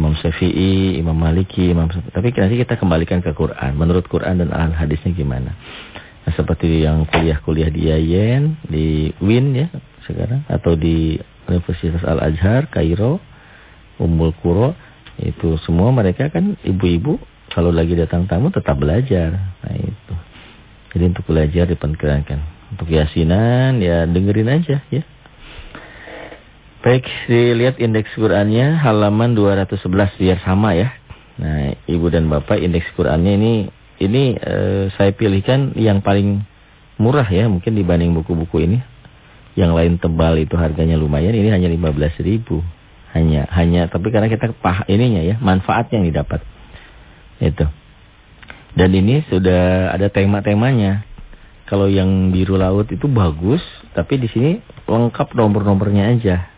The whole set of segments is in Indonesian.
Imam Syafi'i, Imam Maliki, Imam tapi nanti kita kembalikan ke Quran. Menurut Quran dan al hadisnya gimana? Nah, seperti yang kuliah-kuliah di Yayen, di Win ya sekarang atau di Universitas Al Azhar, Kairo, Ummul Qura, itu semua mereka kan ibu-ibu kalau lagi datang tamu tetap belajar. Nah itu. Jadi untuk belajar diperkenankan. Untuk yasinan ya dengerin aja ya. Baik, dilihat indeks Qur'annya halaman 211 biar sama ya. Nah, Ibu dan Bapak indeks Qur'annya ini ini eh, saya pilihkan yang paling murah ya mungkin dibanding buku-buku ini. Yang lain tebal itu harganya lumayan, ini hanya 15.000. Hanya hanya tapi karena kita pah ininya ya, manfaat yang didapat. Itu. Dan ini sudah ada tema-temanya. Kalau yang biru laut itu bagus, tapi di sini lengkap nomor-nomornya aja.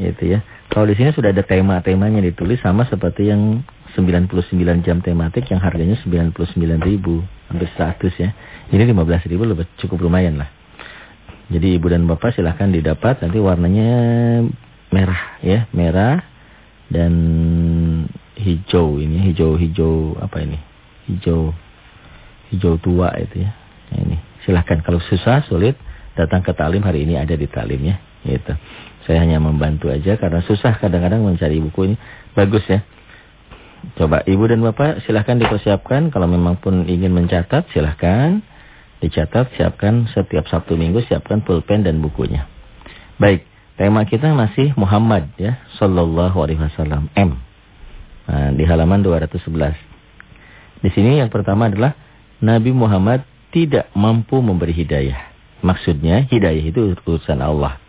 Gitu ya. Kalau di sini sudah ada tema-temanya ditulis sama seperti yang 99 jam tematik yang harganya 99 ribu. Hampir 100 ya. Ini 15 ribu lebih cukup lumayan lah. Jadi ibu dan bapak silahkan didapat. Nanti warnanya merah ya. Merah dan hijau ini. Hijau-hijau apa ini? Hijau hijau tua itu ya. Nah, ini silahkan kalau susah sulit datang ke talim hari ini ada di talim ya. Gitu. Saya hanya membantu aja karena susah kadang-kadang mencari buku ini. Bagus ya. Coba ibu dan bapak silahkan dipersiapkan. Kalau memang pun ingin mencatat silahkan. Dicatat, siapkan setiap Sabtu Minggu, siapkan pulpen dan bukunya. Baik, tema kita masih Muhammad ya. Sallallahu alaihi wasallam. M. Nah, di halaman 211. Di sini yang pertama adalah Nabi Muhammad tidak mampu memberi hidayah. Maksudnya hidayah itu urusan Allah.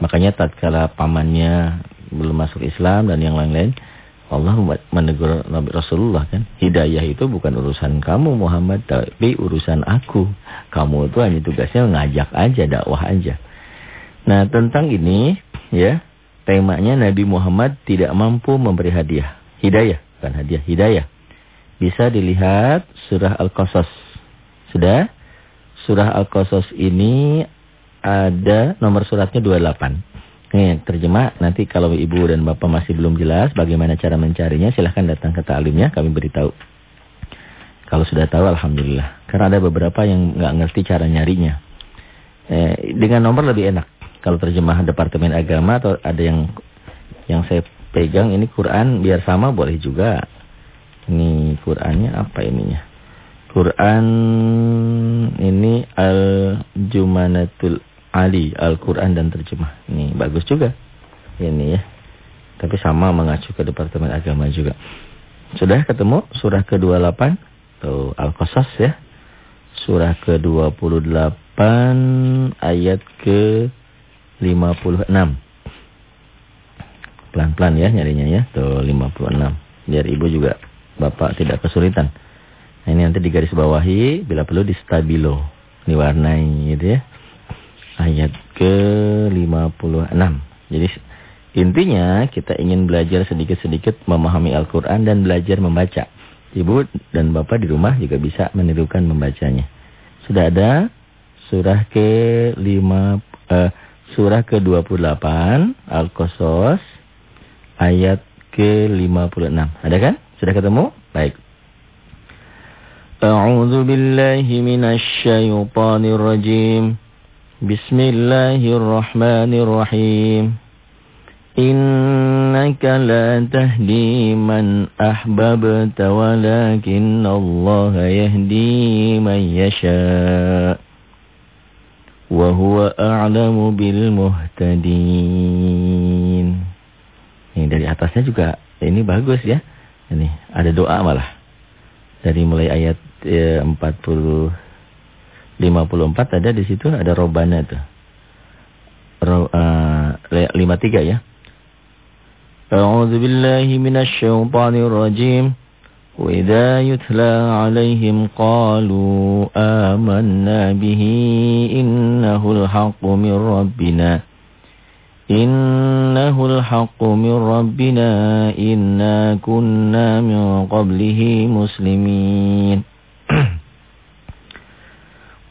Makanya tatkala pamannya belum masuk Islam dan yang lain-lain, Allah menegur Nabi Rasulullah kan, hidayah itu bukan urusan kamu Muhammad, tapi urusan aku. Kamu itu hanya tugasnya ngajak aja, dakwah aja. Nah, tentang ini ya, temanya Nabi Muhammad tidak mampu memberi hadiah. Hidayah, bukan hadiah, hidayah. Bisa dilihat surah Al-Qasas. Sudah? Surah Al-Qasas ini ada nomor suratnya 28. Nih, terjemah nanti kalau ibu dan bapak masih belum jelas bagaimana cara mencarinya, silahkan datang ke talimnya, kami beritahu. Kalau sudah tahu, Alhamdulillah. Karena ada beberapa yang nggak ngerti cara nyarinya. Eh, dengan nomor lebih enak. Kalau terjemah Departemen Agama atau ada yang yang saya pegang ini Quran biar sama boleh juga. Ini Qurannya apa ininya? Quran ini Al-Jumanatul Ali, Al-Quran dan terjemah. Ini bagus juga. Ini ya. Tapi sama mengacu ke Departemen Agama juga. Sudah ketemu surah ke-28? Tuh, Al-Qasas ya. Surah ke-28 ayat ke-56. Pelan-pelan ya nyarinya ya. Tuh, 56. Biar ibu juga bapak tidak kesulitan. Nah, ini nanti digaris bawahi, bila perlu di stabilo. Diwarnai gitu ya ayat ke-56. Jadi intinya kita ingin belajar sedikit-sedikit memahami Al-Quran dan belajar membaca. Ibu dan Bapak di rumah juga bisa menirukan membacanya. Sudah ada surah ke-5 uh, surah ke-28 Al-Qasas ayat ke-56. Ada kan? Sudah ketemu? Baik. A'udzu billahi minasy syaithanir rajim. بسم الله الرحمن الرحيم إنك لا تهدي من أحببت ولكن الله يهدي من يشاء وهو أعلم بالمهتدين Ini dari atasnya juga ini bagus ya. Ini ada doa malah. Dari mulai ayat eh, 40 54 ada di situ ada robana tuh. Ro, uh, 53 ya. A'udzu billahi minasy syaithanir rajim. Wa idza yutla 'alaihim qalu amanna bihi innahul haqqu min rabbina. Innahul haqqu min rabbina inna kunna min qablihi muslimin.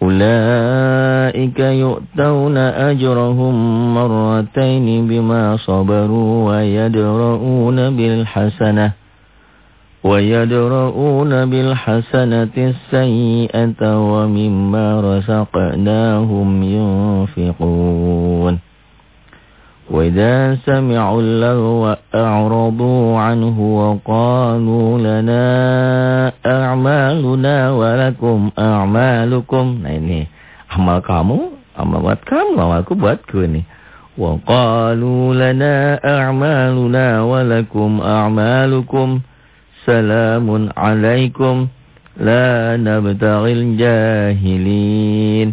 أولئك يؤتون أجرهم مرتين بما صبروا ويدرؤون بالحسنة ويدرؤون بالحسنة السيئة ومما رزقناهم ينفقون وإذا سمعوا اللغو أعرضوا عنه وقالوا لنا أعمالنا ولكم أعمالكم nah ini amal kamu amal buat kamu amalku buatku ini وقالوا لنا أعمالنا ولكم أعمالكم سلام عليكم لا نبتغي الجاهلين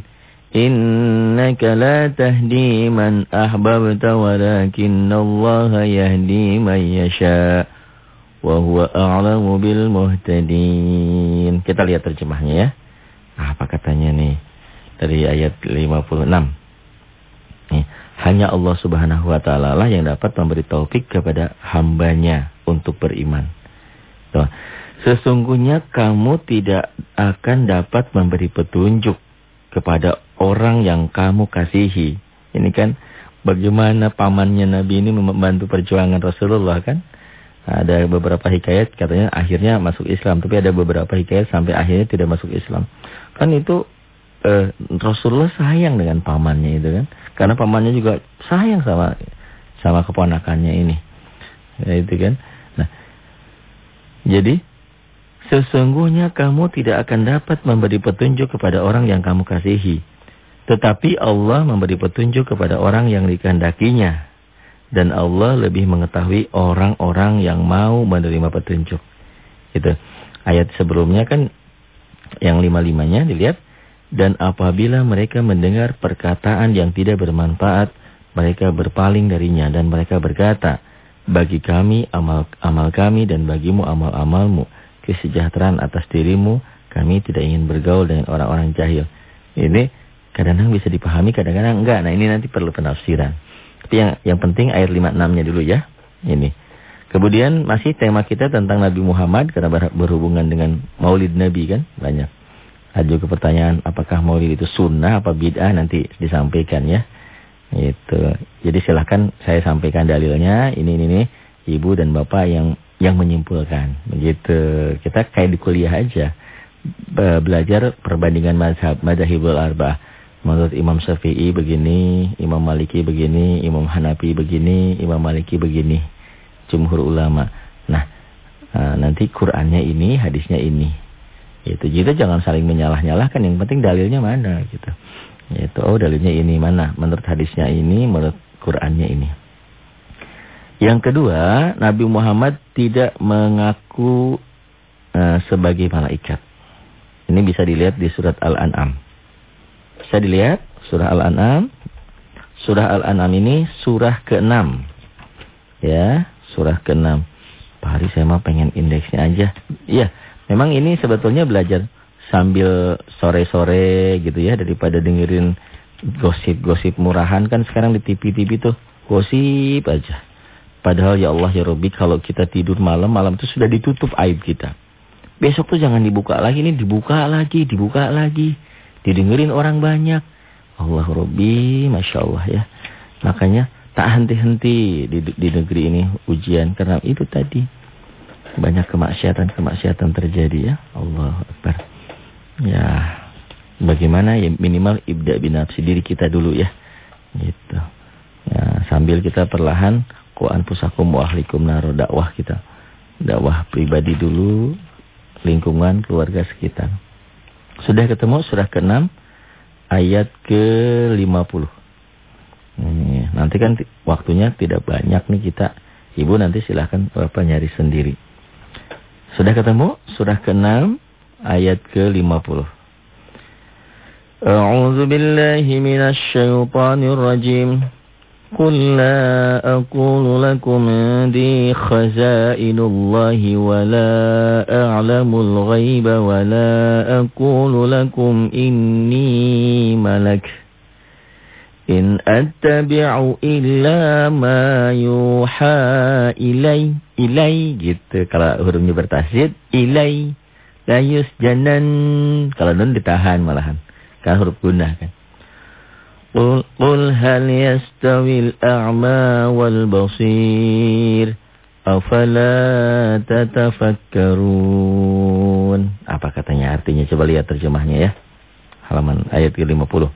Innaka la tahdi man ahbabta walakinallaha yahdi man yasha wa huwa a'lamu bil muhtadin. Kita lihat terjemahnya ya. Apa katanya nih? Dari ayat 56. Nih, hanya Allah Subhanahu wa taala lah yang dapat memberi taufik kepada hambanya untuk beriman. Tuh. Sesungguhnya kamu tidak akan dapat memberi petunjuk kepada orang yang kamu kasihi. Ini kan bagaimana pamannya Nabi ini membantu perjuangan Rasulullah kan. Ada beberapa hikayat katanya akhirnya masuk Islam. Tapi ada beberapa hikayat sampai akhirnya tidak masuk Islam. Kan itu eh, Rasulullah sayang dengan pamannya itu kan. Karena pamannya juga sayang sama sama keponakannya ini. Ya, itu kan. Nah, jadi sesungguhnya kamu tidak akan dapat memberi petunjuk kepada orang yang kamu kasihi. Tetapi Allah memberi petunjuk kepada orang yang dikehendakinya. Dan Allah lebih mengetahui orang-orang yang mau menerima petunjuk. Itu. Ayat sebelumnya kan yang lima-limanya dilihat. Dan apabila mereka mendengar perkataan yang tidak bermanfaat, mereka berpaling darinya dan mereka berkata, bagi kami amal amal kami dan bagimu amal-amalmu, kesejahteraan atas dirimu, kami tidak ingin bergaul dengan orang-orang jahil. Ini Kadang-kadang bisa dipahami, kadang-kadang enggak. Nah ini nanti perlu penafsiran. Tapi yang, yang penting ayat 56-nya dulu ya. Ini. Kemudian masih tema kita tentang Nabi Muhammad karena berhubungan dengan maulid Nabi kan. Banyak. Ada juga pertanyaan apakah maulid itu sunnah apa bid'ah nanti disampaikan ya. Itu. Jadi silahkan saya sampaikan dalilnya. Ini, ini, ini. Ibu dan Bapak yang yang menyimpulkan. Begitu. Kita kayak di kuliah aja. Belajar perbandingan mazhab, mazhabul arba'ah. Menurut Imam Syafi'i begini, Imam Maliki begini, Imam Hanafi begini, Imam Maliki begini. Jumhur ulama. Nah, eh, nanti Qur'annya ini, hadisnya ini. Itu kita jangan saling menyalah-nyalahkan, yang penting dalilnya mana gitu. Itu oh dalilnya ini mana? Menurut hadisnya ini, menurut Qur'annya ini. Yang kedua, Nabi Muhammad tidak mengaku uh, sebagai malaikat. Ini bisa dilihat di surat Al-An'am. Bisa dilihat surah Al-An'am. Surah Al-An'am ini surah ke-6. Ya, surah ke-6. Pak Hari saya mau pengen indeksnya aja. Iya, memang ini sebetulnya belajar sambil sore-sore gitu ya daripada dengerin gosip-gosip murahan kan sekarang di TV-TV tuh gosip aja. Padahal ya Allah ya Robbi kalau kita tidur malam, malam itu sudah ditutup aib kita. Besok tuh jangan dibuka lagi, ini dibuka lagi, dibuka lagi didengerin orang banyak. Allah Robbi, Masya Allah ya. Makanya tak henti-henti di, di negeri ini ujian. Karena itu tadi. Banyak kemaksiatan-kemaksiatan terjadi ya. Allah Akbar. Ya. Bagaimana ya minimal ibda binafsi diri kita dulu ya. Gitu. Ya, sambil kita perlahan Quran pusakum wa ahlikum naro dakwah kita. Dakwah pribadi dulu, lingkungan, keluarga sekitar. Sudah ketemu surah ke-6 ayat ke-50. nanti kan waktunya tidak banyak nih kita. Ibu nanti silahkan Bapak nyari sendiri. Sudah ketemu surah ke-6 ayat ke-50. A'udzu billahi minasy syaithanir rajim. قل لا أقول لكم عندي خزائن الله ولا أعلم الغيب ولا أقول لكم إني ملك إن أتبع إلا ما يوحى إلي إلي gitu kalau hurufnya bertasjid ilai la yusjanan kalau nun ditahan malahan kalau huruf gunah kan Hal yastawil a'ma wal basir. Afala tatafakkarun. Apa katanya artinya? Coba lihat terjemahnya ya. Halaman ayat ke-50.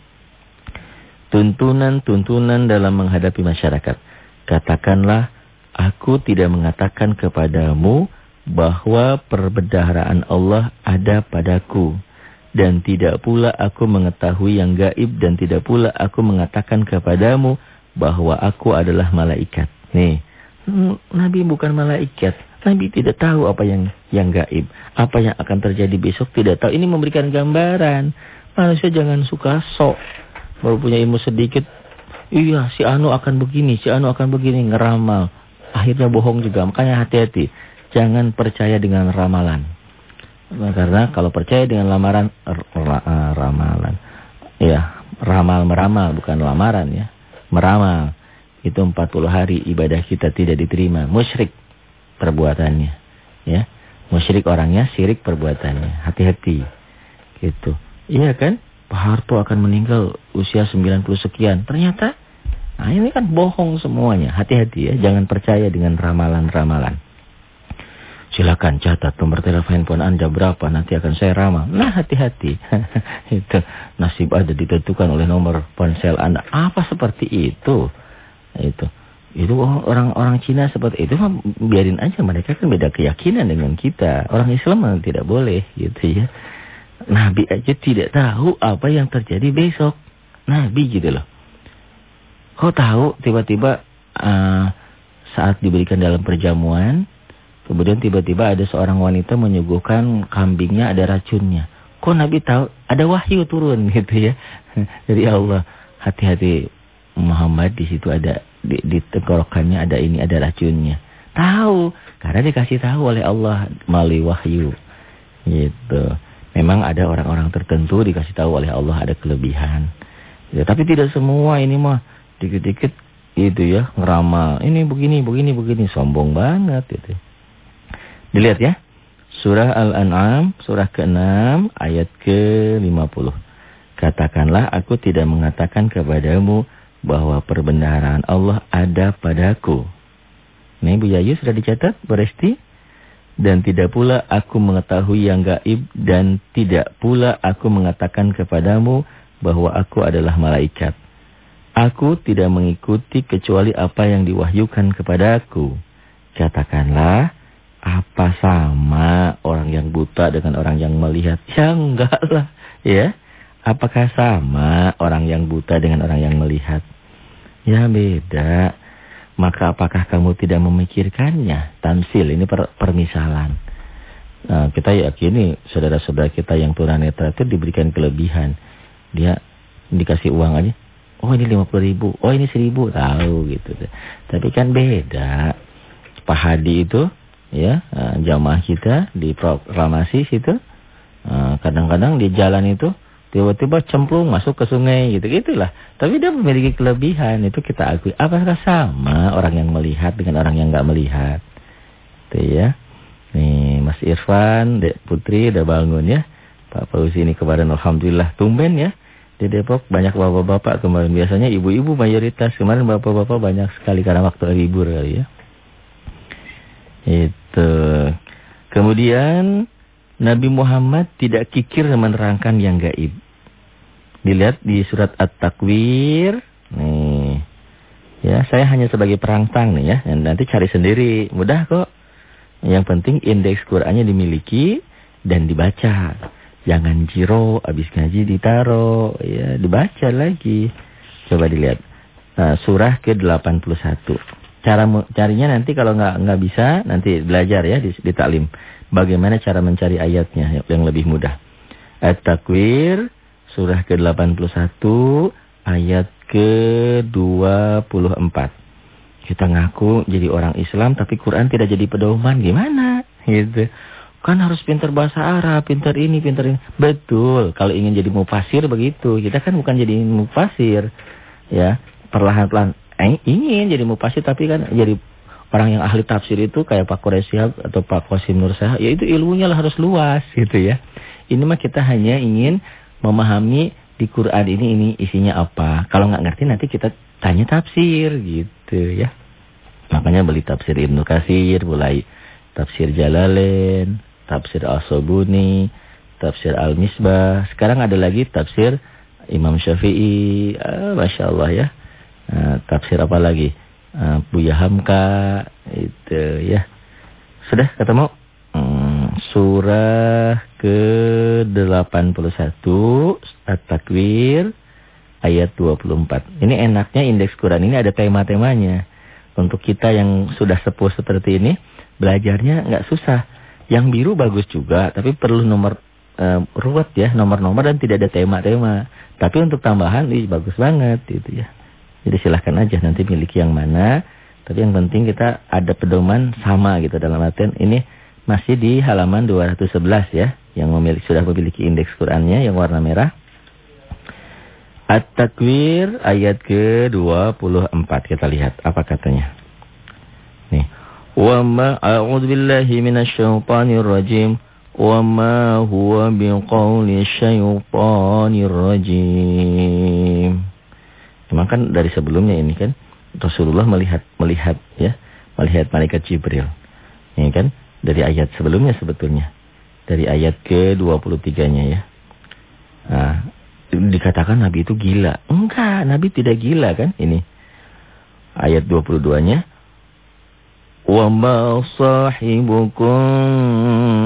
Tuntunan-tuntunan dalam menghadapi masyarakat. Katakanlah, aku tidak mengatakan kepadamu bahwa perbendaharaan Allah ada padaku. Dan tidak pula aku mengetahui yang gaib dan tidak pula aku mengatakan kepadamu bahwa aku adalah malaikat. Nih, Nabi bukan malaikat. Nabi tidak tahu apa yang yang gaib. Apa yang akan terjadi besok tidak tahu. Ini memberikan gambaran. Manusia jangan suka sok. Baru punya ilmu sedikit. Iya si Anu akan begini. Si Anu akan begini. Ngeramal. Akhirnya bohong juga. Makanya hati-hati. Jangan percaya dengan ramalan. Nah, karena kalau percaya dengan lamaran. Ramalan. Ya. Ramal meramal. Bukan lamaran ya. Meramal itu 40 hari ibadah kita tidak diterima. Musyrik perbuatannya. Ya. Musyrik orangnya, syirik perbuatannya. Hati-hati. Gitu. Iya kan? Pak Harto akan meninggal usia 90 sekian. Ternyata, nah ini kan bohong semuanya. Hati-hati ya, jangan percaya dengan ramalan-ramalan. Silakan catat nomor telepon pun Anda berapa, nanti akan saya ramal. Nah, hati-hati. itu nasib ada ditentukan oleh nomor ponsel Anda. Apa seperti itu? Itu. Itu orang-orang Cina seperti itu biarin aja mereka kan beda keyakinan dengan kita. Orang Islam tidak boleh gitu ya. Nabi aja tidak tahu apa yang terjadi besok. Nabi gitu loh. Kau tahu tiba-tiba uh, saat diberikan dalam perjamuan, kemudian tiba-tiba ada seorang wanita menyuguhkan kambingnya ada racunnya. Kok Nabi tahu? Ada wahyu turun gitu ya. Dari Allah. Hati-hati Muhammad di situ ada di, di tenggorokannya ada ini ada racunnya. Tahu karena dikasih tahu oleh Allah melalui wahyu. Gitu. Memang ada orang-orang tertentu dikasih tahu oleh Allah ada kelebihan. Ya, tapi tidak semua ini mah dikit-dikit itu ya ngeramal. Ini begini, begini, begini sombong banget itu. Dilihat ya. Surah Al-An'am, surah ke-6 ayat ke-50. Katakanlah aku tidak mengatakan kepadamu bahwa perbendaharaan Allah ada padaku. Nih Bu Yayu sudah dicatat, Beresti? Dan tidak pula aku mengetahui yang gaib dan tidak pula aku mengatakan kepadamu bahwa aku adalah malaikat. Aku tidak mengikuti kecuali apa yang diwahyukan kepadaku. Katakanlah, apa sama orang yang buta dengan orang yang melihat? Ya enggak lah, ya. Apakah sama orang yang buta dengan orang yang melihat? Ya beda. Maka apakah kamu tidak memikirkannya? Tamsil, ini per, permisalan. Nah, kita yakini saudara-saudara kita yang tunanetra itu diberikan kelebihan. Dia dikasih uang aja. Oh ini 50 ribu, oh ini 1000, tahu gitu. Tapi kan beda. Pak Hadi itu, ya eh, jamaah kita di proklamasi situ. Eh, kadang-kadang di jalan itu tiba-tiba cemplung masuk ke sungai gitu gitulah. Tapi dia memiliki kelebihan itu kita akui. Apakah sama orang yang melihat dengan orang yang nggak melihat? Itu ya. Nih Mas Irfan Dek Putri udah bangun ya. Pak Fauzi ini kemarin alhamdulillah tumben ya. Di Depok banyak bapak-bapak kemarin. Biasanya ibu-ibu mayoritas. Kemarin bapak-bapak banyak sekali karena waktu libur kali ya. Itu kemudian Nabi Muhammad tidak kikir menerangkan yang gaib. Dilihat di surat At-Takwir. Nih. Ya, saya hanya sebagai perangsang nih ya. Nanti cari sendiri. Mudah kok. Yang penting indeks Qur'annya dimiliki dan dibaca. Jangan jiro, habis ngaji ditaro, ya, dibaca lagi. Coba dilihat. Nah, surah ke-81. Cara carinya nanti kalau nggak nggak bisa nanti belajar ya di, di taklim. Bagaimana cara mencari ayatnya yang lebih mudah? At-Takwir surah ke-81 ayat ke-24. Kita ngaku jadi orang Islam tapi Quran tidak jadi pedoman gimana? Gitu. Kan harus pintar bahasa Arab, pintar ini, pintar ini. Betul, kalau ingin jadi mufasir begitu. Kita kan bukan jadi mufasir. Ya, perlahan-lahan eh, ingin jadi mufasir tapi kan jadi orang yang ahli tafsir itu kayak Pak Quraisyab atau Pak Qasim Nur Sah, ya itu ilmunya lah harus luas gitu ya. Ini mah kita hanya ingin memahami di Quran ini ini isinya apa. Kalau nggak ngerti nanti kita tanya tafsir gitu ya. Makanya beli tafsir Ibnu Katsir, mulai tafsir Jalalain, tafsir As-Sabuni, tafsir Al-Misbah. Sekarang ada lagi tafsir Imam Syafi'i, ah, Masya Allah ya. Nah, tafsir apa lagi? Uh, Buya Hamka, itu ya. Sudah ketemu? Hmm, surah ke-81 At-Takwir ayat 24. Ini enaknya indeks Quran ini ada tema-temanya. Untuk kita yang sudah sepuh seperti ini, belajarnya nggak susah. Yang biru bagus juga, tapi perlu nomor uh, ruwet ya, nomor-nomor dan tidak ada tema-tema. Tapi untuk tambahan, ini bagus banget gitu ya. Jadi silahkan aja nanti miliki yang mana. Tapi yang penting kita ada pedoman sama gitu dalam artian ini masih di halaman 211 ya. Yang memiliki, sudah memiliki indeks Qurannya yang warna merah. At-Takwir ayat ke-24 kita lihat apa katanya. Nih. Wa ma billahi minasyaitonir rajim. Wa ma huwa biqauli rajim. Memang kan dari sebelumnya ini kan Rasulullah melihat melihat ya, melihat malaikat Jibril. Ini kan dari ayat sebelumnya sebetulnya. Dari ayat ke-23-nya ya. Nah, dikatakan Nabi itu gila. Enggak, Nabi tidak gila kan ini. Ayat 22-nya. Wa ma sahibukum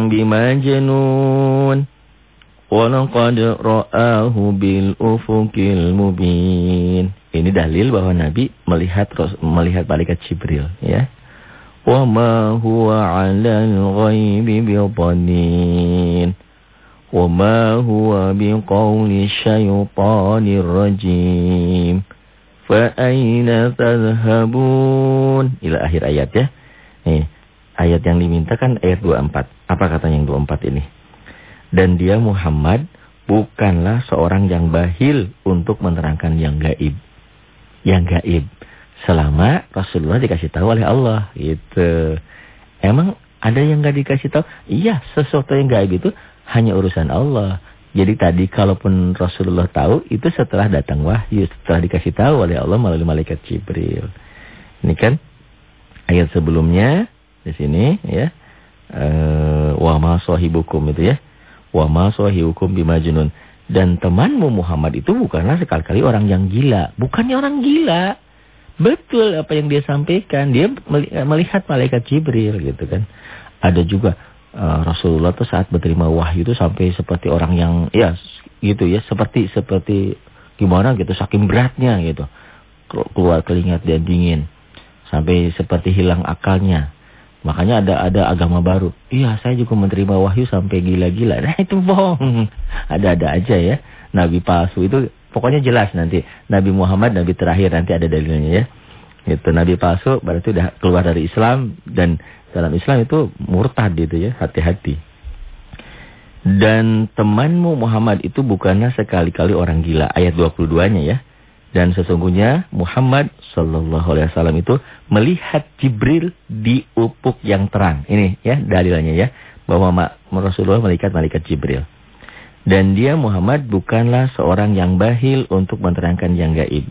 bimajnun. Walaqad ra'ahu bil ufukil mubin. Ini dalil bahwa Nabi melihat melihat malaikat Jibril ya. Wa ma huwa 'alal ghaibi biqanin. وما هو بقول الشيطان الرجيم فأين تذهبون إلى akhir ayat ya nih ayat yang diminta kan ayat 24 apa kata yang 24 ini Dan dia Muhammad bukanlah seorang yang bahil untuk menerangkan yang gaib yang gaib selama Rasulullah dikasih tahu oleh Allah gitu emang ada yang gak dikasih tahu iya sesuatu yang gaib itu hanya urusan Allah. Jadi tadi kalaupun Rasulullah tahu itu setelah datang wahyu, setelah dikasih tahu oleh Allah melalui malaikat Jibril. Ini kan ayat sebelumnya di sini ya. Eh wa ma sahibukum itu ya. Wa ma sahibukum bimajnun. Dan temanmu Muhammad itu bukanlah sekali-kali orang yang gila, bukannya orang gila. Betul apa yang dia sampaikan, dia melihat malaikat Jibril gitu kan. Ada juga uh, Rasulullah tuh saat berterima wahyu itu sampai seperti orang yang ya gitu ya seperti seperti gimana gitu saking beratnya gitu keluar keringat dan dingin sampai seperti hilang akalnya makanya ada ada agama baru iya saya juga menerima wahyu sampai gila-gila nah itu bohong ada-ada aja ya nabi palsu itu pokoknya jelas nanti nabi Muhammad nabi terakhir nanti ada dalilnya ya itu nabi palsu berarti udah keluar dari Islam dan dalam Islam itu murtad gitu ya, hati-hati. Dan temanmu Muhammad itu bukanlah sekali-kali orang gila. Ayat 22-nya ya. Dan sesungguhnya Muhammad sallallahu alaihi wasallam itu melihat Jibril di upuk yang terang. Ini ya dalilnya ya bahwa Rasulullah melihat malaikat Jibril. Dan dia Muhammad bukanlah seorang yang bahil untuk menerangkan yang gaib.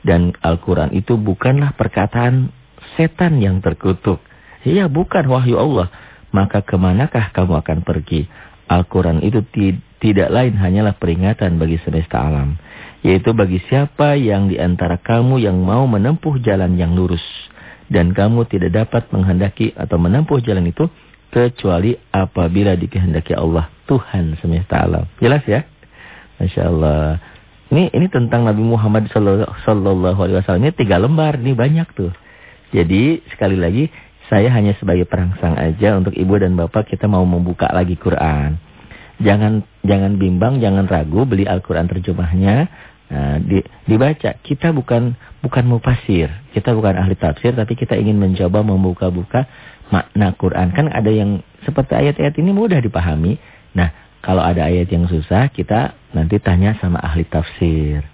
Dan Al-Quran itu bukanlah perkataan setan yang terkutuk. Iya bukan wahyu Allah. Maka ke manakah kamu akan pergi? Al-Quran itu tidak lain hanyalah peringatan bagi semesta alam. Yaitu bagi siapa yang di antara kamu yang mau menempuh jalan yang lurus. Dan kamu tidak dapat menghendaki atau menempuh jalan itu. Kecuali apabila dikehendaki Allah. Tuhan semesta alam. Jelas ya? Masya Allah. Ini ini tentang Nabi Muhammad Sallallahu Alaihi Wasallam. Ini tiga lembar. Ini banyak tuh. Jadi sekali lagi saya hanya sebagai perangsang aja untuk ibu dan bapak kita mau membuka lagi Quran. Jangan jangan bimbang, jangan ragu beli Al-Quran terjemahnya. Nah, di, dibaca. Kita bukan bukan mufasir, kita bukan ahli tafsir, tapi kita ingin mencoba membuka-buka makna Quran. Kan ada yang seperti ayat-ayat ini mudah dipahami. Nah, kalau ada ayat yang susah, kita nanti tanya sama ahli tafsir.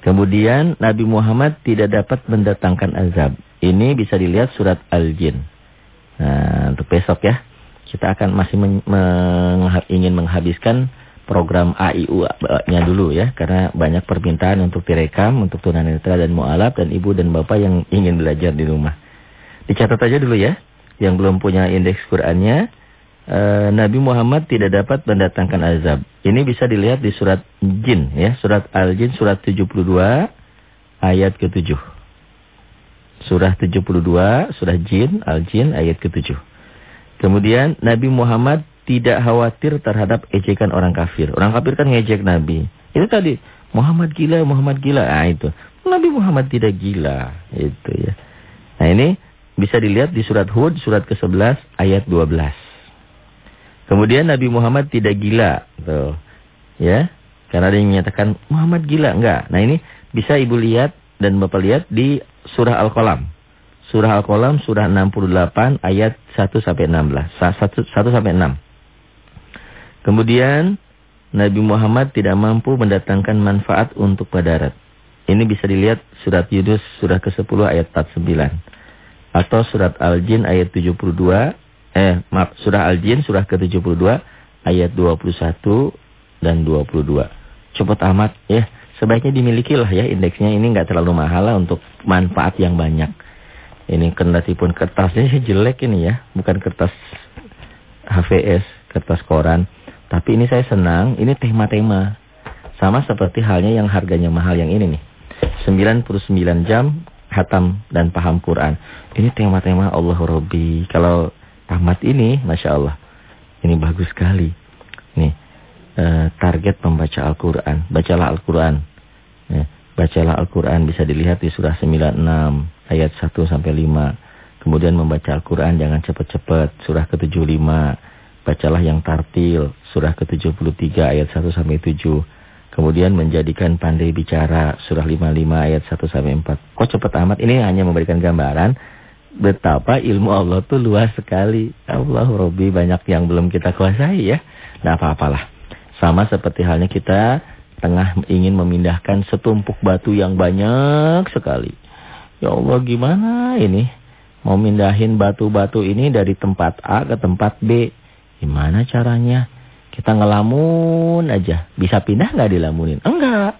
Kemudian Nabi Muhammad tidak dapat mendatangkan azab. Ini bisa dilihat surat Al-Jin. Nah, untuk besok ya. Kita akan masih men ingin menghabiskan program AIU-nya dulu ya. Karena banyak permintaan untuk direkam, untuk tunanetra dan mu'alaf dan ibu dan bapak yang ingin belajar di rumah. Dicatat aja dulu ya. Yang belum punya indeks Qur'annya, eh, Nabi Muhammad tidak dapat mendatangkan azab. Ini bisa dilihat di surat Jin ya. Surat Al-Jin surat 72 ayat ke-7. Surah 72, surah Jin, Al-Jin ayat ke-7. Kemudian Nabi Muhammad tidak khawatir terhadap ejekan orang kafir. Orang kafir kan ngejek Nabi. Itu tadi Muhammad gila, Muhammad gila. Ah itu. Nabi Muhammad tidak gila. Itu ya. Nah ini bisa dilihat di surat Hud surat ke-11 ayat 12. Kemudian Nabi Muhammad tidak gila. Tuh. Ya. Karena dia menyatakan Muhammad gila. Enggak. Nah ini bisa ibu lihat dan bapak lihat di surah Al-Qalam. Surah Al-Qalam surah 68 ayat 1 sampai 16. 1, 1 sampai 6. Kemudian Nabi Muhammad tidak mampu mendatangkan manfaat untuk padarat. Ini bisa dilihat surat Yunus surah ke-10 ayat 49. Atau surat Al-Jin ayat 72. Eh maaf surah Al-Jin surah ke-72 ayat 21 dan 22. Cepat amat ya. Sebaiknya dimiliki lah ya indeksnya. Ini nggak terlalu mahal lah untuk manfaat yang banyak. Ini kendati pun kertasnya jelek ini ya. Bukan kertas HVS, kertas koran. Tapi ini saya senang, ini tema-tema. Sama seperti halnya yang harganya mahal yang ini nih. 99 jam hatam dan paham Quran. Ini tema-tema Allah Robbi. Kalau tamat ini, Masya Allah. Ini bagus sekali. Nih, eh, target pembaca Al-Quran. Bacalah Al-Quran. Ya, bacalah Al-Quran bisa dilihat di surah 96 ayat 1 sampai 5. Kemudian membaca Al-Quran jangan cepat-cepat. Surah ke-75. Bacalah yang tartil. Surah ke-73 ayat 1 sampai 7. Kemudian menjadikan pandai bicara. Surah 55 ayat 1 sampai 4. Kok cepat amat? Ini hanya memberikan gambaran. Betapa ilmu Allah itu luas sekali. Allah Robbi banyak yang belum kita kuasai ya. Nah apa-apalah. Sama seperti halnya kita tengah ingin memindahkan setumpuk batu yang banyak sekali. Ya Allah gimana ini? Mau mindahin batu-batu ini dari tempat A ke tempat B. Gimana caranya? Kita ngelamun aja. Bisa pindah nggak dilamunin? Enggak.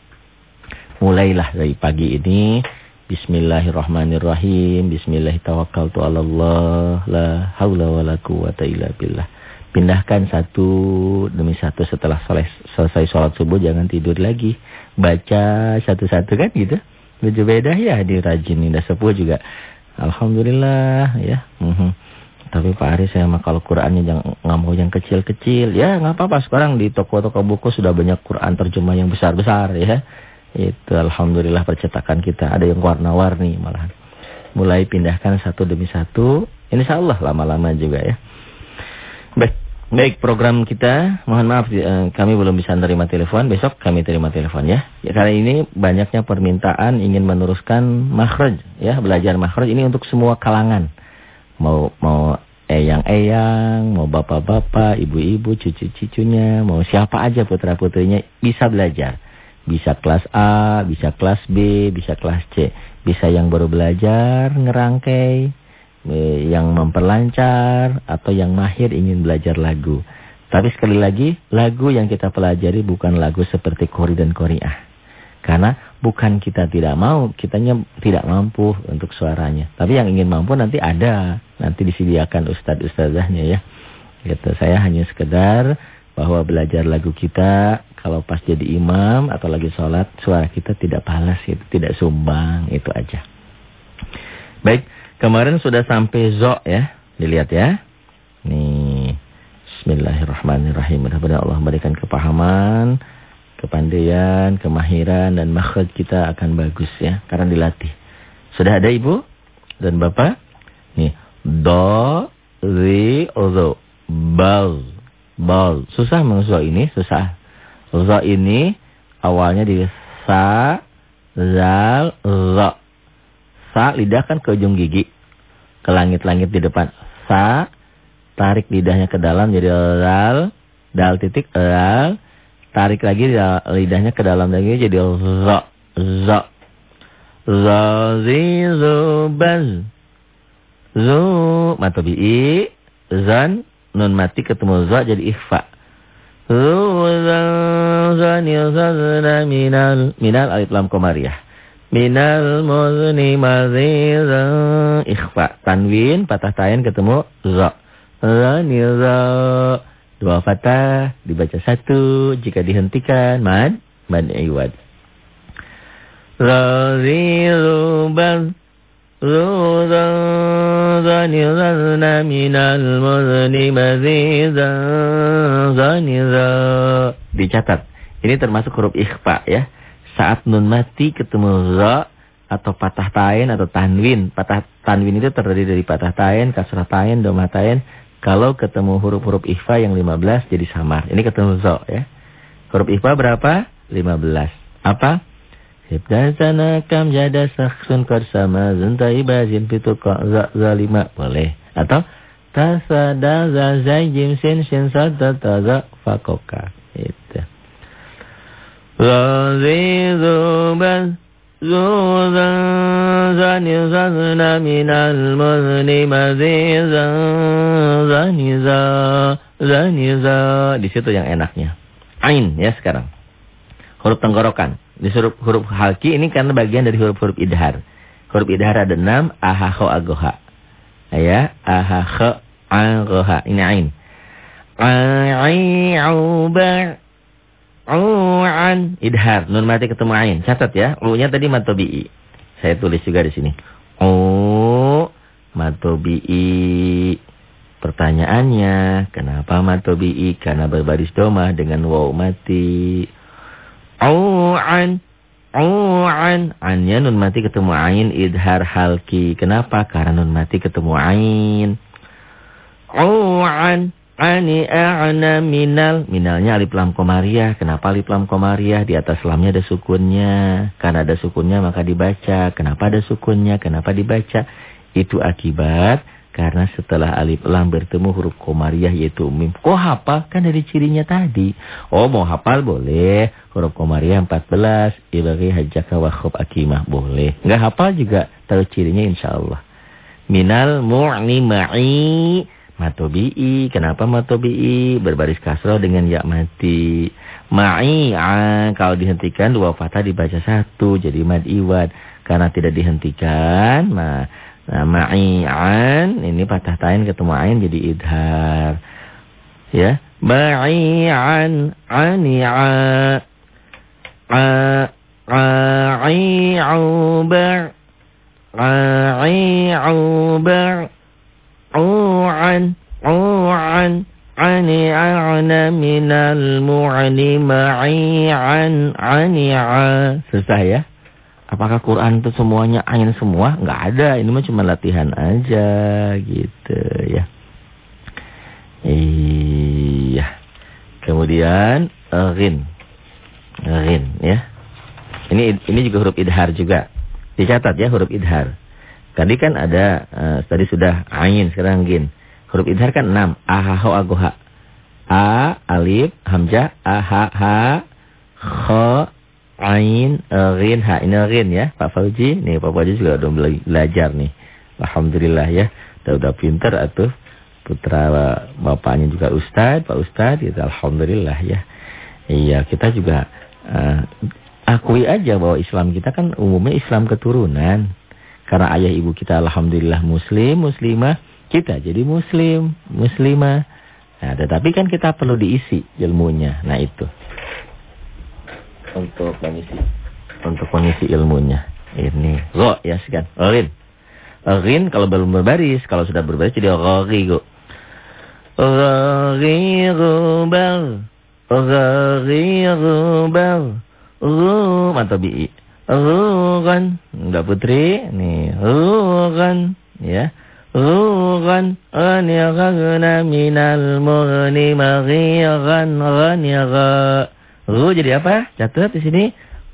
Mulailah dari pagi ini. Bismillahirrahmanirrahim. Bismillahirrahmanirrahim. La haula wa billah. Pindahkan satu demi satu setelah selesai sholat subuh. Jangan tidur lagi. Baca satu-satu kan gitu. Baju beda ya di rajin Indah Sepuh juga. Alhamdulillah ya. Mm. Tapi Pak Ari saya mah kalau Qurannya jangan nggak mau yang kecil-kecil. Ya nggak apa-apa sekarang di toko-toko buku sudah banyak Quran terjemah yang besar-besar ya. Itu Alhamdulillah percetakan kita. Ada yang warna-warni malahan. Mulai pindahkan satu demi satu. Insya Allah lama-lama juga ya. Baik. Baik, program kita, mohon maaf eh, kami belum bisa menerima telepon, besok kami terima telepon ya. ya kali ini banyaknya permintaan ingin meneruskan makhraj ya, belajar makhraj ini untuk semua kalangan. Mau mau eyang-eyang, mau bapak-bapak, ibu-ibu, cucu-cucunya, mau siapa aja putra-putrinya bisa belajar. Bisa kelas A, bisa kelas B, bisa kelas C. Bisa yang baru belajar, ngerangkai, Eh, yang memperlancar atau yang mahir ingin belajar lagu. Tapi sekali lagi, lagu yang kita pelajari bukan lagu seperti Kori dan Koriah. Karena bukan kita tidak mau, kitanya tidak mampu untuk suaranya. Tapi yang ingin mampu nanti ada, nanti disediakan ustadz-ustadzahnya ya. Gitu. Saya hanya sekedar bahwa belajar lagu kita, kalau pas jadi imam atau lagi sholat, suara kita tidak palas, itu tidak sumbang, itu aja. Baik. Kemarin sudah sampai zo ya. Dilihat ya. Nih. Bismillahirrahmanirrahim. Mudah-mudahan Allah memberikan kepahaman, kepandaian, kemahiran dan makhluk kita akan bagus ya. Karena dilatih. Sudah ada Ibu dan Bapak? Nih. Do, ri, ozo. Bal. Bal. Susah mengzo ini, susah. Zo ini awalnya di sa, zal, zo. Sa, lidah kan ke ujung gigi. Ke langit-langit di depan. Sa, tarik lidahnya ke dalam jadi lal. Dal titik, lal. Tarik lagi lidahnya ke dalam lagi jadi zo. Zo. Zo, zi, zo, baz. Zo, matobi'i. Zan, nun mati ketemu zo jadi ikhfa. minal minal alif lam komariah. Minal muzni maziza ikhfa. Tanwin patah tain ketemu za. Zaniza. Dua fatah dibaca satu jika dihentikan mad mad iwad. Razilu minal muzni. Dicatat. Ini termasuk huruf ikhfa ya. Saat nun mati ketemu ra atau patah tain atau tanwin. Patah tanwin itu terdiri dari patah tain, kasrah tain, domah tain. Kalau ketemu huruf-huruf ikhfa yang 15 jadi samar. Ini ketemu zo ya. Huruf ikhfa berapa? 15. Apa? Hibdazana kam jada sakhsun sama zuntai bazin pitu za zalima. Boleh. Atau tasada za zaijim sin sin sadda taza fakoka. Itu. Razizu baz Zuzan zani zazna minal muzni maziza zaniza zaniza. Di situ yang enaknya. Ain ya sekarang. Huruf tenggorokan. Di huruf, huruf halki ini karena bagian dari huruf-huruf idhar. Huruf idhar ada enam. Aha, kho, agoha. Ya. Aha, kho, agoha. Ini ain. A'i, uba' U'an idhar nun mati ketemu ain. Catat ya. U-nya tadi matobi'i. Saya tulis juga di sini. U matobi'i. Pertanyaannya, kenapa matobi'i? Karena berbaris domah dengan waw mati. U'an U'an Annya nun mati ketemu ain idhar halki. Kenapa? Karena nun mati ketemu ain. U'an Ani a'na minal. Minalnya alif lam komariah. Kenapa alif lam komariah? Di atas lamnya ada sukunnya. Karena ada sukunnya maka dibaca. Kenapa ada sukunnya? Kenapa dibaca? Itu akibat karena setelah alif lam bertemu huruf komariah yaitu mim. Kok hafal? Kan dari cirinya tadi. Oh mau hafal boleh. Huruf komariah 14. Ibagi hajjaka wa khub akimah. Boleh. Enggak hafal juga. Tahu cirinya insya Allah. Minal mu'ni ma'i Matobi'i. Kenapa matobi'i? Berbaris kasroh dengan ya mati. Ma'i'a. Kalau dihentikan dua fatah dibaca satu. Jadi mad iwad. Karena tidak dihentikan. Nah, ma'i'an. Ini patah tain ketemu ain jadi idhar. Ya. Ma'i'an. Ani'a. A'i'ubar. U'an, u'an, ani a'na minal mu'ani ma'i'an, ani'a. Susah ya? Apakah Quran itu semuanya ain semua? Enggak ada, ini mah cuma latihan aja gitu ya. Iya. Kemudian rin. Rin ya. Ini ini juga huruf idhar juga. Dicatat ya huruf idhar. Tadi kan ada, uh, tadi sudah ain, sekarang gin. Huruf idhar kan enam. A, ha, ho, ha. A, alif, hamzah, a, ha, kho, ain, rin, ha. Ini rin ya, Pak Fauji. Nih, Pak Fauji juga udah belajar nih. Alhamdulillah ya. Udah, udah pinter atuh. Putra bapaknya juga ustad, Pak Ustad. Gitu. Alhamdulillah ya. Iya, kita juga uh, akui aja bahwa Islam kita kan umumnya Islam keturunan. Karena ayah ibu kita alhamdulillah muslim, muslimah, kita jadi muslim, muslimah. Nah, tetapi kan kita perlu diisi ilmunya. Nah, itu. Untuk mengisi untuk mengisi ilmunya. Ini go ya sekian. Rin. Rin kalau belum berbaris, kalau sudah berbaris jadi ghari go. Ghari ghubal. Ghari ghubal. Ru mantap bi. Rugan. Enggak putri. Nih. Rugan. Ya. Rugan. Aniyagagna minal mughni maghiyagan ghanyaga. Ru jadi apa? Catat di sini.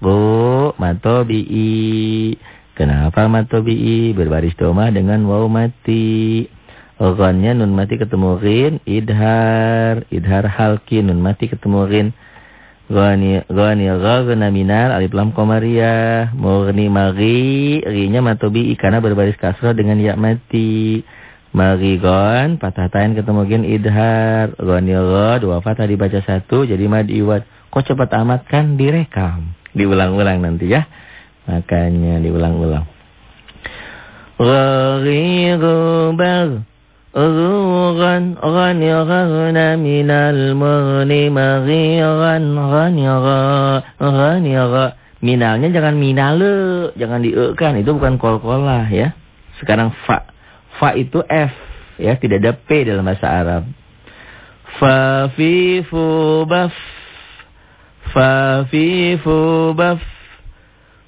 Bu. Matobi'i. Kenapa matobi'i? Berbaris doma dengan waw mati. Ghannya nun mati ketemu rin. Idhar. Idhar halki. Nun mati ketemu rin. Ghani ghani ghagna minal alif lam qamariyah mughni maghi rinya matobi karena berbaris kasrah dengan ya mati Marigon, patah tain ketemu gen idhar. Gonil dua patah dibaca satu, jadi mad iwad. Kok cepat amat kan direkam. Diulang-ulang nanti ya. Makanya diulang-ulang. Ghariru bar. Ghan ghanirana minal mughni maghiran ghanira ghanira. Minalnya jangan minale, jangan diekan. Itu bukan kol-kolah ya. Sekarang fa. Fa itu F. Ya, tidak ada P dalam bahasa Arab. Fa, fi, fu, baf. Fa, fi, fu, baf.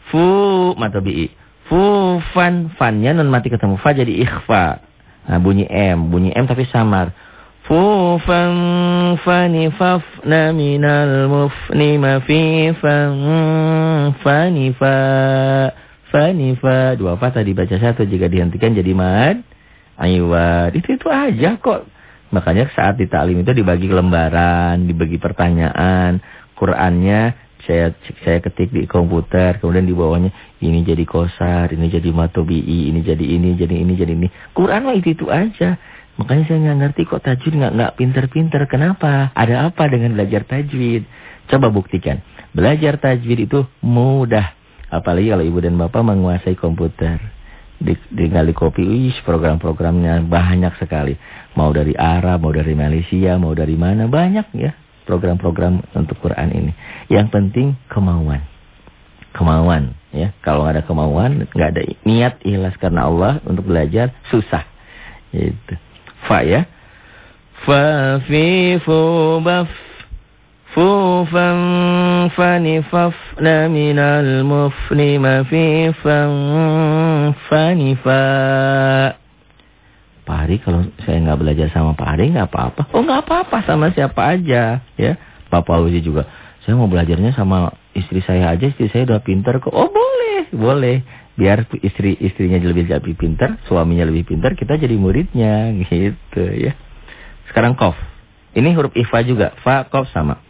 Fu, mata bi'i. Fu, fan. Fannya non mati ketemu. Fa jadi ikhfa. Nah, bunyi M. Bunyi M tapi samar. Fu, fan, fani, faf, na, minal, fani, fa, fani, fa. Dua fa tadi baca satu. Jika dihentikan jadi mad. Aywad. Itu-itu aja kok. Makanya saat di taklim itu dibagi lembaran, dibagi pertanyaan. Qurannya saya saya ketik di komputer, kemudian di bawahnya ini jadi kosar, ini jadi matobi'i, ini jadi ini, jadi ini, jadi ini. Quran mah itu-itu aja. Makanya saya nggak ngerti kok tajwid nggak nggak pinter-pinter. Kenapa? Ada apa dengan belajar tajwid? Coba buktikan. Belajar tajwid itu mudah. Apalagi kalau ibu dan bapak menguasai komputer di, di Kopi, wih program-programnya banyak sekali. Mau dari Arab, mau dari Malaysia, mau dari mana, banyak ya program-program untuk Quran ini. Yang penting kemauan. Kemauan ya. Kalau nggak ada kemauan, nggak ada niat ikhlas karena Allah untuk belajar susah. Itu. Fa ya. Fa fi fu baf fu fan fani minal mufni fi fan fani fa Pak Ari kalau saya nggak belajar sama Pak Ari nggak apa-apa. Oh nggak apa-apa sama siapa aja ya. Pak Fauzi juga. Saya mau belajarnya sama istri saya aja. Istri saya udah pintar kok. Oh boleh, boleh. Biar istri istrinya lebih lebih pintar, suaminya lebih pintar, kita jadi muridnya gitu ya. Sekarang kof. Ini huruf ifa juga. Fa kof sama.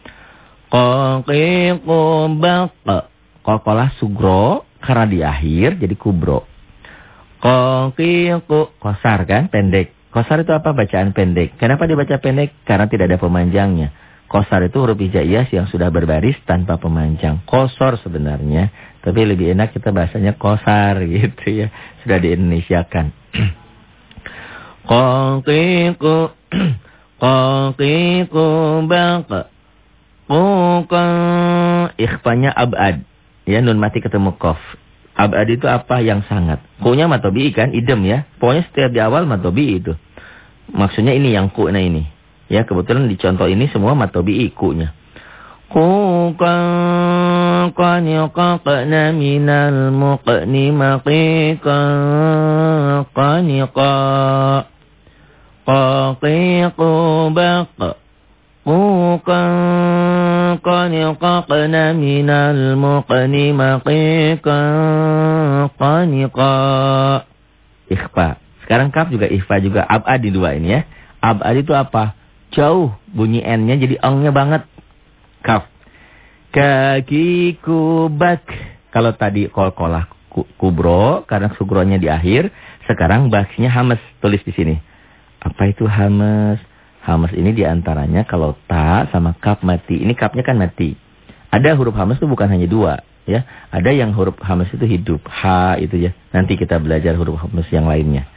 Qaqiqu baq. Qalqalah sugro karena di akhir jadi kubro. Qaqiqu kosar kan pendek. Kosar itu apa bacaan pendek? Kenapa dibaca pendek? Karena tidak ada pemanjangnya. Kosar itu huruf hijaiyah yang sudah berbaris tanpa pemanjang. Kosor sebenarnya, tapi lebih enak kita bahasanya kosar gitu ya. Sudah di Indonesiakan. Qaqiqu Qaqiqu baq. Muka ikhfanya abad. Ya, nun mati ketemu kof. Abad itu apa yang sangat. Kunya matobi kan, idem ya. Pokoknya setiap di awal matobi itu. Maksudnya ini yang ku nah ini. Ya, kebetulan di contoh ini semua matobi kunya. Kuka qaniqaqna minal muqni maqiqa qaniqa qaqiqu baqa Muka qaniqaqna minal muqni maqiqa qaniqa. Ikhfa. Sekarang kaf juga ikhfa juga. Abad di dua ini ya. Abad itu apa? Jauh. Bunyi N-nya jadi ong-nya banget. Kaf. Kaki kubak. Kalau tadi kol-kolah kubro. Karena sugronya di akhir. Sekarang baksnya hamas. Tulis di sini. Apa itu hamas? Hamas ini di antaranya kalau ta sama kaf mati. Ini kafnya kan mati. Ada huruf hamas itu bukan hanya dua. ya. Ada yang huruf hamas itu hidup. Ha itu ya. Nanti kita belajar huruf hamas yang lainnya.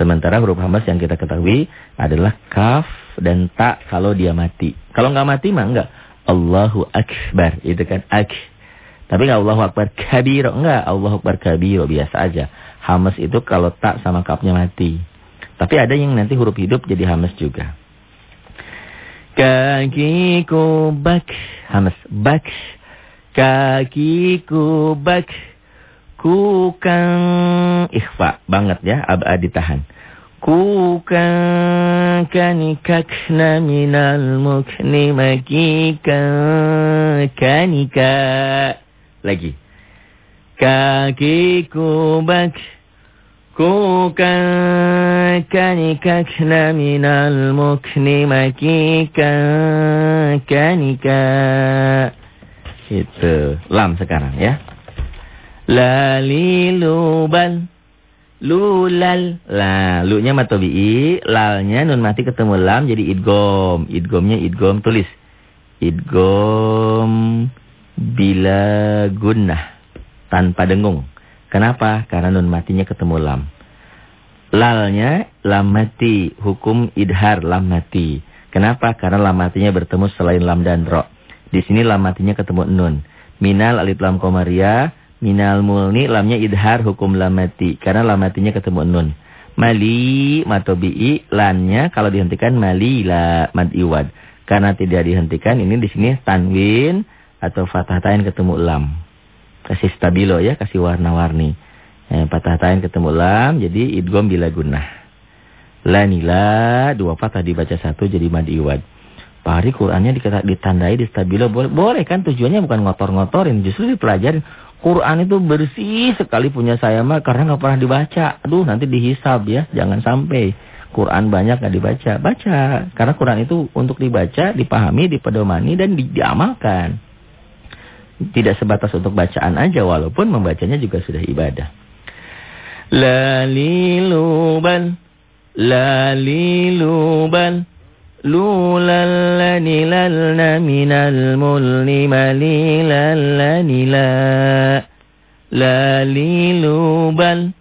Sementara huruf hamas yang kita ketahui adalah kaf dan ta kalau dia mati. Kalau nggak mati mah enggak. Allahu Akbar. Itu kan ak. Tapi nggak Allahu Akbar kabiro. Enggak. Allahu Akbar kabiro. Biasa aja. Hamas itu kalau tak sama kafnya mati. Tapi ada yang nanti huruf hidup jadi hamas juga. Kakiku bak. Hamas. Bak. Kakiku bak. Kukang. Ikhfa. Banget ya. Abad ditahan. Kukang kanikakna minal mukni makika kanika. Lagi. Kakiku bak. كوكا كنككن من المكن مكيكا kanika itu lam sekarang ya lalilubal Lulal. Lah, lu-nya matobi'i, lalnya nun mati ketemu lam jadi idgom. Idgomnya idgom tulis. Idgom bila gunnah tanpa dengung. Kenapa? Karena nun matinya ketemu lam. Lalnya lam mati, hukum idhar lam mati. Kenapa? Karena lam matinya bertemu selain lam dan ro. Di sini lam matinya ketemu nun. Minal alif lam komaria Minal mulni lamnya idhar hukum lamati. Karena lamatinya ketemu nun. Mali matobi'i lannya kalau dihentikan mali la mad iwad. Karena tidak dihentikan ini di sini tanwin atau fathah tain ketemu lam. Kasih stabilo ya, kasih warna-warni. Eh, fathah tain ketemu lam jadi idgom bila gunah. Lanila dua fathah dibaca satu jadi mad iwad. Pak Hari Qurannya ditandai di stabilo boleh, boleh kan tujuannya bukan ngotor-ngotorin justru dipelajarin Quran itu bersih sekali punya saya mah karena nggak pernah dibaca. Aduh nanti dihisab ya, jangan sampai Quran banyak nggak dibaca. Baca, karena Quran itu untuk dibaca, dipahami, dipedomani dan di diamalkan. Tidak sebatas untuk bacaan aja walaupun membacanya juga sudah ibadah. Laliluban laliluban la lilubal lulallaninalna minal mulni malilallanila la. Lilubal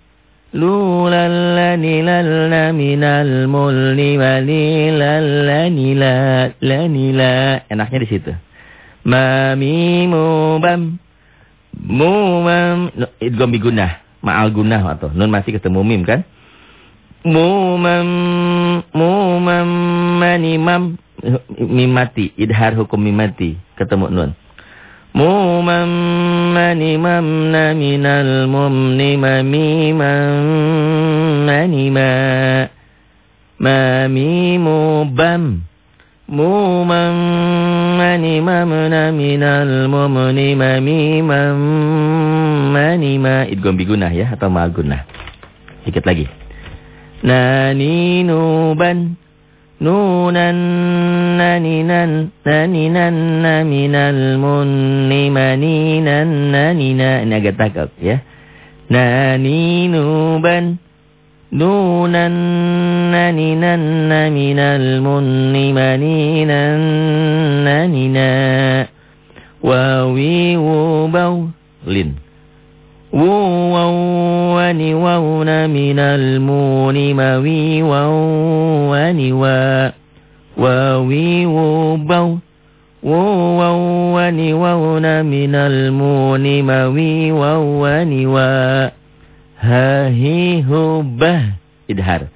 lulallaninalna minal mulni malilallanila lanila enaknya di situ mami mubam mumam idgham bigunah ma'al gunah atau nun masih ketemu mim kan? Mumam mumam manimam mimati idhar hukum mimati ketemu nun. Mumam manimam na minal mumnima mimam manima na minal mumnima mimam manima idgham bigunah ya atau ma'al sedikit lagi. Naninuban Nunan naninan naninan minal munni maninan nanina ini agak takut ya. naninuban nunan دون النننن من المن منيننننا واوي وبو لن ووون من المون موي وون واوي وبو ووون من المون موي وون Hahi hubah idhar.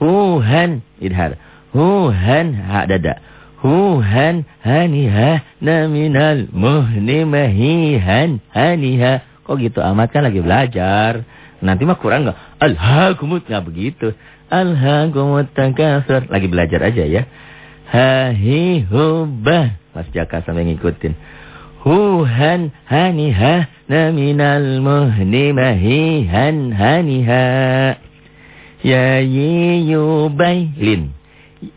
Huhan idhar. Huhan ha dada. Huhan haniha naminal muhni mahihan haniha. Kok gitu amat kan lagi belajar. Nanti mah kurang gak? Alhaqumut. enggak begitu. Alhaqumut takasur. Lagi belajar aja ya. Hahi hubah. Mas Jaka sampai ngikutin. Huhan haniha naminal muhni mahihan haniha. Ya yiyubay. Lin.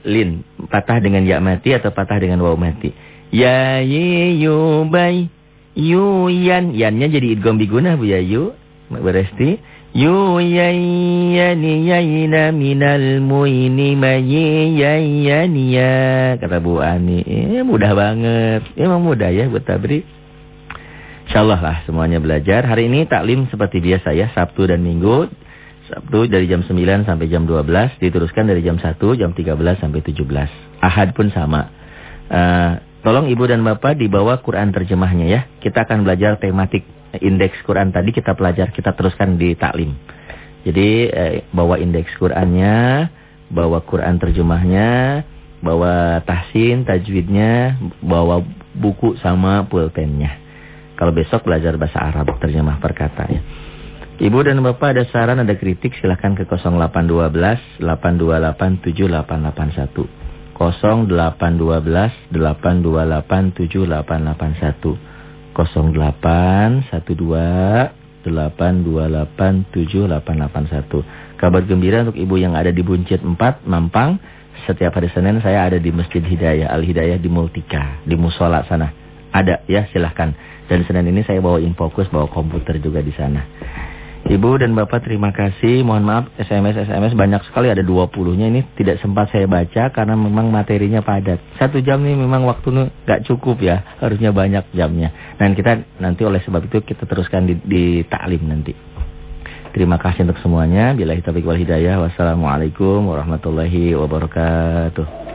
Lin. Patah dengan ya mati atau patah dengan waw mati. Ya yiyubay. Yuyan, yannya jadi idgham biguna Bu Yayu. Beresti. Yuyayyani yayna minal muini mayyayaniya. Kata Bu Ani. Eh, mudah banget. Emang mudah ya buat tabri. Insyaallah lah semuanya belajar. Hari ini taklim seperti biasa ya. Sabtu dan Minggu. Sabtu dari jam 9 sampai jam 12. Diteruskan dari jam 1, jam 13 sampai 17. Ahad pun sama. Uh, Tolong Ibu dan Bapak dibawa Quran terjemahnya ya. Kita akan belajar tematik indeks Quran tadi kita pelajar, kita teruskan di taklim. Jadi eh, bawa indeks Qurannya, bawa Quran terjemahnya, bawa tahsin, tajwidnya, bawa buku sama pulpennya. Kalau besok belajar bahasa Arab terjemah perkata ya. Ibu dan Bapak ada saran, ada kritik silahkan ke 0812 828 7881. 0812 828 7881 0812 828 Kabar gembira untuk ibu yang ada di Buncit 4 Mampang. Setiap hari Senin saya ada di Masjid Hidayah Al-Hidayah di Multika Di Musola sana. Ada ya silahkan. Dan Senin ini saya bawa infokus Bawa komputer juga di sana Ibu dan Bapak terima kasih. Mohon maaf SMS SMS banyak sekali ada 20-nya ini tidak sempat saya baca karena memang materinya padat. Satu jam ini memang waktu nggak cukup ya. Harusnya banyak jamnya. Dan kita nanti oleh sebab itu kita teruskan di, di taklim nanti. Terima kasih untuk semuanya. Bila taufiq wal hidayah. Wassalamualaikum warahmatullahi wabarakatuh.